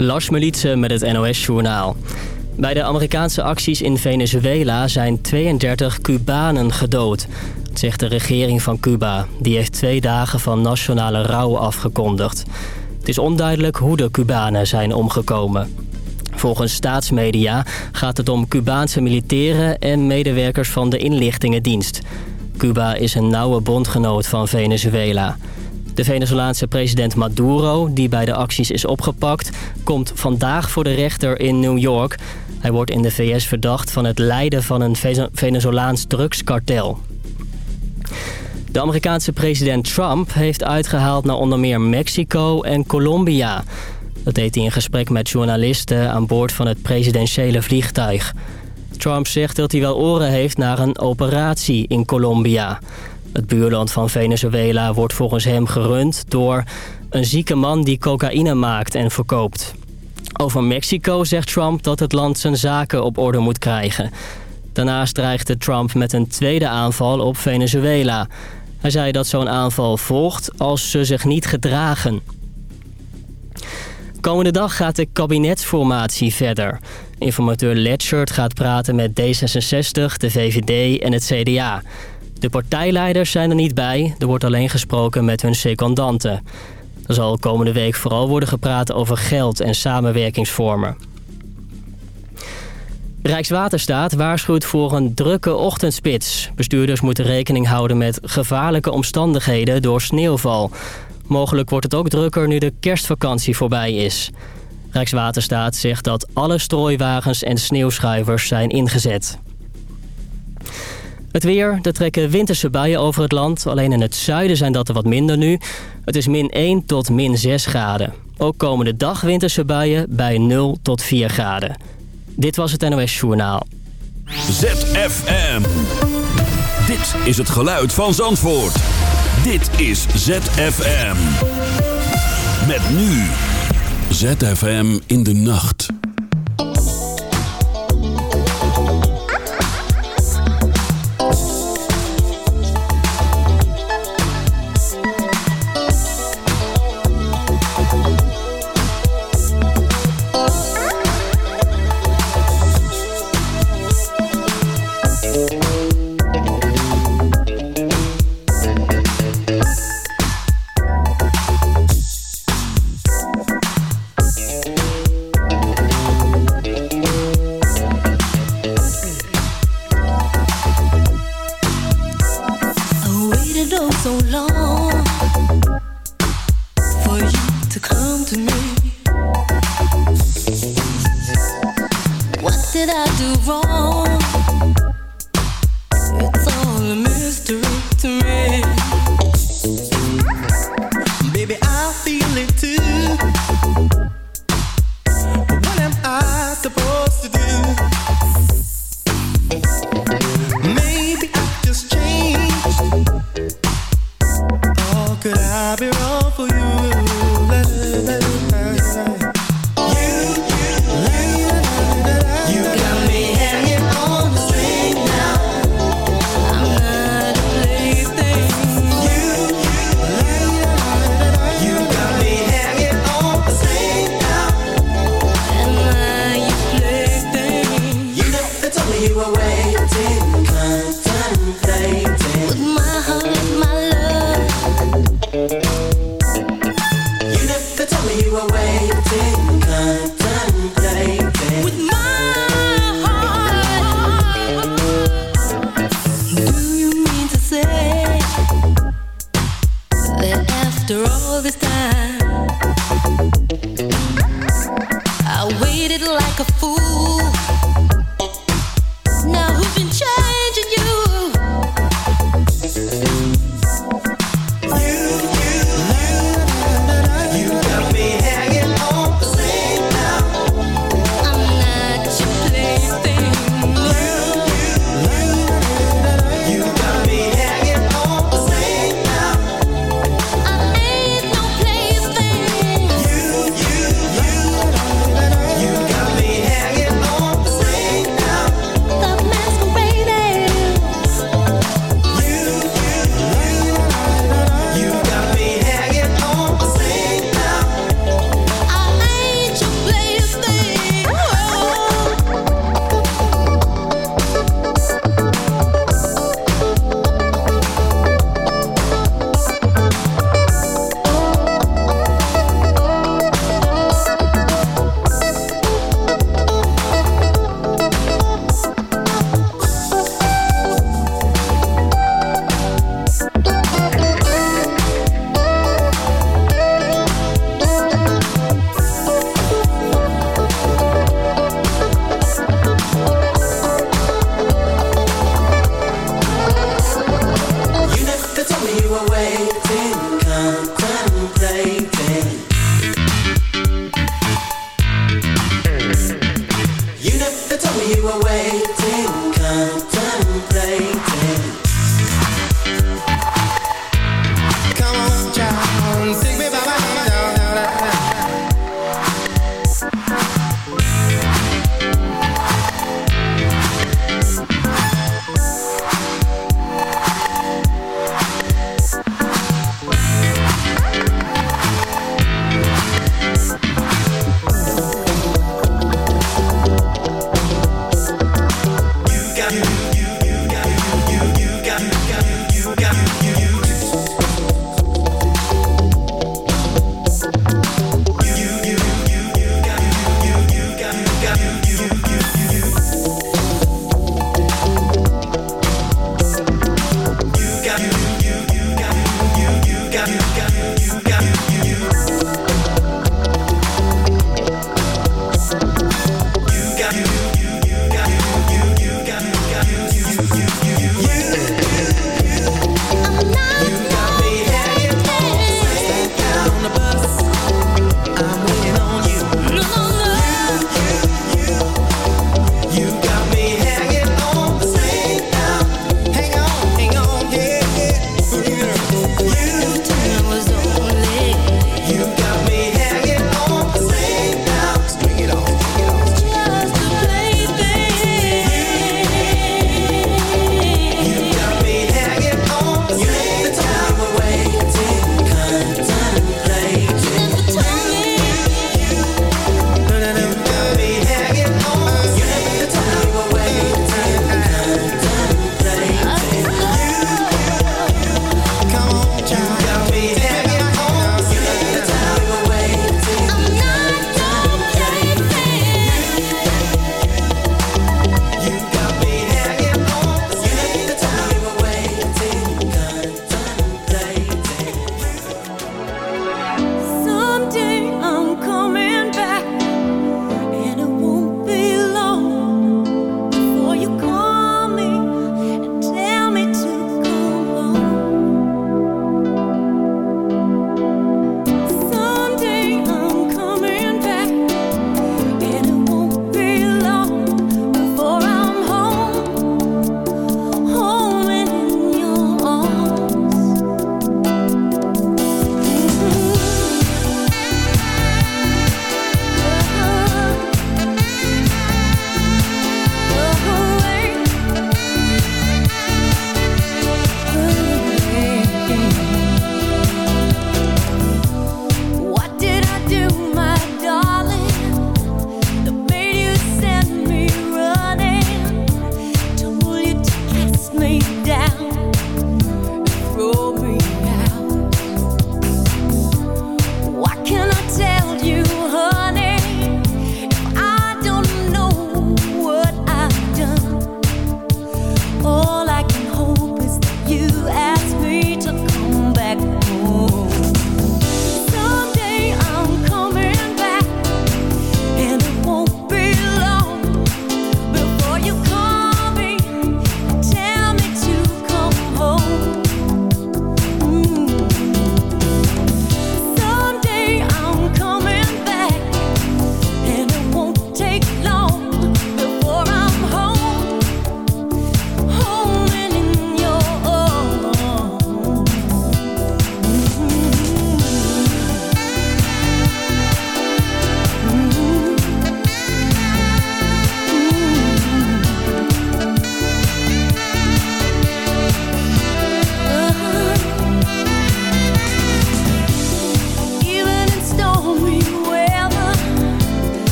Lars Melitse met het NOS-journaal. Bij de Amerikaanse acties in Venezuela zijn 32 Cubanen gedood. zegt de regering van Cuba. Die heeft twee dagen van nationale rouw afgekondigd. Het is onduidelijk hoe de Cubanen zijn omgekomen. Volgens staatsmedia gaat het om Cubaanse militairen en medewerkers van de inlichtingendienst. Cuba is een nauwe bondgenoot van Venezuela. De Venezolaanse president Maduro, die bij de acties is opgepakt... komt vandaag voor de rechter in New York. Hij wordt in de VS verdacht van het leiden van een Venezolaans drugskartel. De Amerikaanse president Trump heeft uitgehaald naar onder meer Mexico en Colombia. Dat deed hij in gesprek met journalisten aan boord van het presidentiële vliegtuig. Trump zegt dat hij wel oren heeft naar een operatie in Colombia. Het buurland van Venezuela wordt volgens hem gerund door een zieke man die cocaïne maakt en verkoopt. Over Mexico zegt Trump dat het land zijn zaken op orde moet krijgen. Daarnaast dreigde Trump met een tweede aanval op Venezuela. Hij zei dat zo'n aanval volgt als ze zich niet gedragen. Komende dag gaat de kabinetsformatie verder. Informateur Letchert gaat praten met D66, de VVD en het CDA. De partijleiders zijn er niet bij. Er wordt alleen gesproken met hun secondanten. Er zal komende week vooral worden gepraat over geld en samenwerkingsvormen. Rijkswaterstaat waarschuwt voor een drukke ochtendspits. Bestuurders moeten rekening houden met gevaarlijke omstandigheden door sneeuwval. Mogelijk wordt het ook drukker nu de kerstvakantie voorbij is. Rijkswaterstaat zegt dat alle strooiwagens en sneeuwschuivers zijn ingezet. Het weer, er trekken winterse buien over het land. Alleen in het zuiden zijn dat er wat minder nu. Het is min 1 tot min 6 graden. Ook komende dag winterse buien bij 0 tot 4 graden. Dit was het NOS Journaal. ZFM. Dit is het geluid van Zandvoort. Dit is ZFM. Met nu. ZFM in de nacht.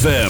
ZFM.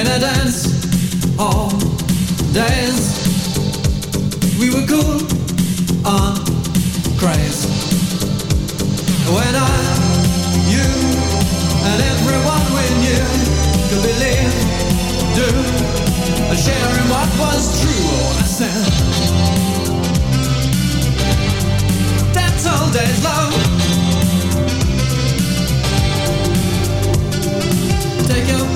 in a dance all days. We were cool on craze. When I, you, and everyone we knew could believe, do, sharing what was true. I said, that's all days love.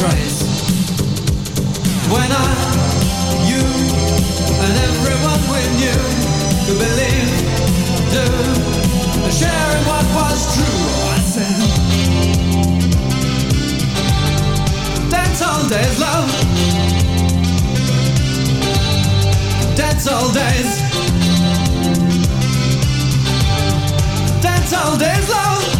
crazy when I, you, and everyone we knew could believe, do, sharing what was true. I said, dance all days, love. Dance all days. Dance all days, love.